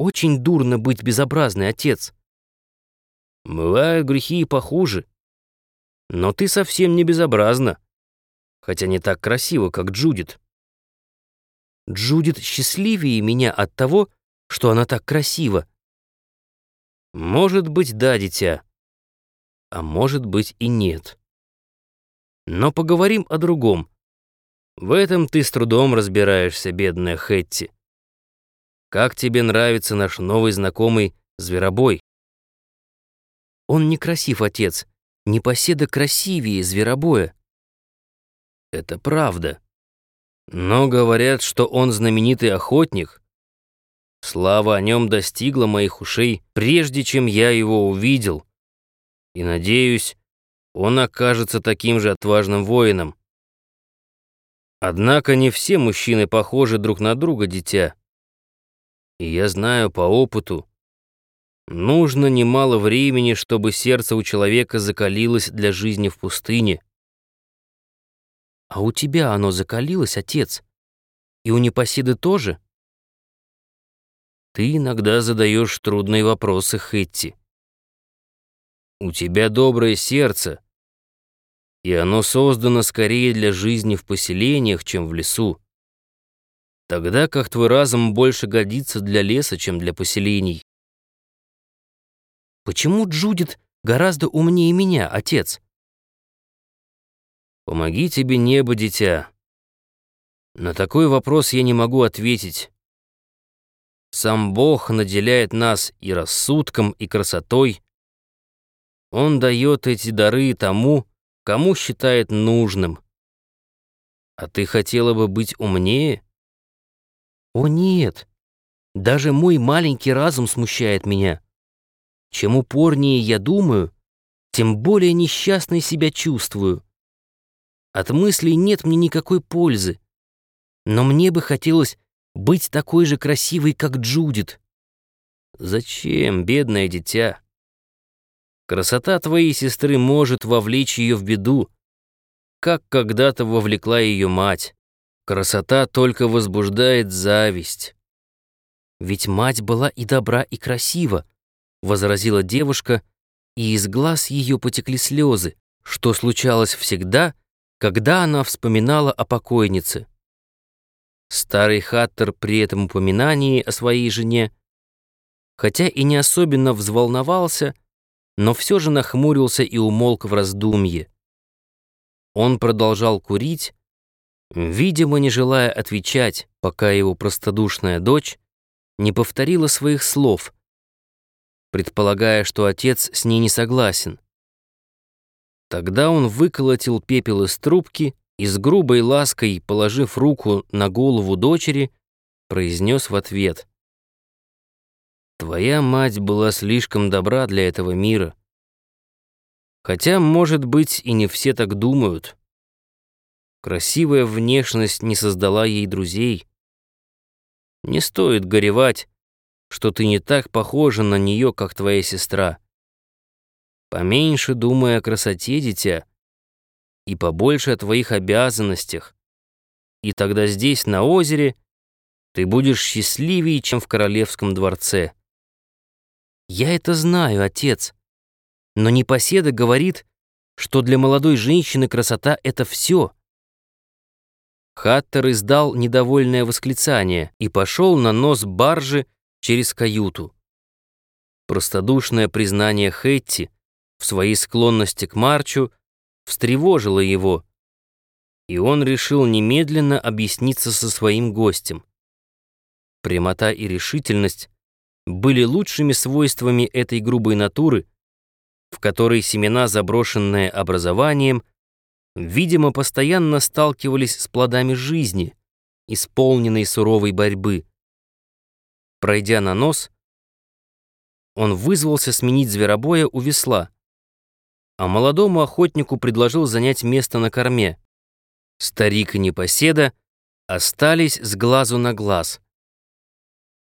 Очень дурно быть безобразный, отец. Бывают грехи и похуже. Но ты совсем не безобразна, хотя не так красиво, как Джудит. Джудит счастливее меня от того, что она так красива. Может быть, да, дитя, а может быть и нет. Но поговорим о другом. В этом ты с трудом разбираешься, бедная Хэтти. Как тебе нравится наш новый знакомый Зверобой? Он некрасив, отец. Непоседа красивее Зверобоя. Это правда. Но говорят, что он знаменитый охотник. Слава о нем достигла моих ушей, прежде чем я его увидел. И, надеюсь, он окажется таким же отважным воином. Однако не все мужчины похожи друг на друга, дитя. И я знаю по опыту, нужно немало времени, чтобы сердце у человека закалилось для жизни в пустыне. А у тебя оно закалилось, отец? И у непоседы тоже? Ты иногда задаешь трудные вопросы, Хэтти. У тебя доброе сердце, и оно создано скорее для жизни в поселениях, чем в лесу тогда как твой разум больше годится для леса, чем для поселений. Почему Джудит гораздо умнее меня, отец? Помоги тебе небо, дитя. На такой вопрос я не могу ответить. Сам Бог наделяет нас и рассудком, и красотой. Он дает эти дары тому, кому считает нужным. А ты хотела бы быть умнее? О нет, даже мой маленький разум смущает меня. Чем упорнее я думаю, тем более несчастной себя чувствую. От мыслей нет мне никакой пользы. Но мне бы хотелось быть такой же красивой, как Джудит. Зачем, бедное дитя? Красота твоей сестры может вовлечь ее в беду, как когда-то вовлекла ее мать. Красота только возбуждает зависть. Ведь мать была и добра, и красива, возразила девушка, и из глаз ее потекли слезы, что случалось всегда, когда она вспоминала о покойнице. Старый Хаттер при этом упоминании о своей жене, хотя и не особенно взволновался, но все же нахмурился и умолк в раздумье. Он продолжал курить, Видимо, не желая отвечать, пока его простодушная дочь не повторила своих слов, предполагая, что отец с ней не согласен. Тогда он выколотил пепел из трубки и с грубой лаской, положив руку на голову дочери, произнес в ответ. «Твоя мать была слишком добра для этого мира. Хотя, может быть, и не все так думают». Красивая внешность не создала ей друзей. Не стоит горевать, что ты не так похожа на нее, как твоя сестра. Поменьше думай о красоте, дитя, и побольше о твоих обязанностях. И тогда здесь, на озере, ты будешь счастливее, чем в королевском дворце. Я это знаю, отец. Но непоседа говорит, что для молодой женщины красота — это все — Хаттер издал недовольное восклицание и пошел на нос баржи через каюту. Простодушное признание Хэтти в своей склонности к Марчу встревожило его, и он решил немедленно объясниться со своим гостем. Прямота и решительность были лучшими свойствами этой грубой натуры, в которой семена, заброшенные образованием, видимо, постоянно сталкивались с плодами жизни, исполненной суровой борьбы. Пройдя на нос, он вызвался сменить зверобоя у весла, а молодому охотнику предложил занять место на корме. Старик и непоседа остались с глазу на глаз —